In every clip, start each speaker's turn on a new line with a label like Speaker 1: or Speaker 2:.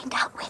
Speaker 1: find out with.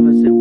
Speaker 1: Sivas'ı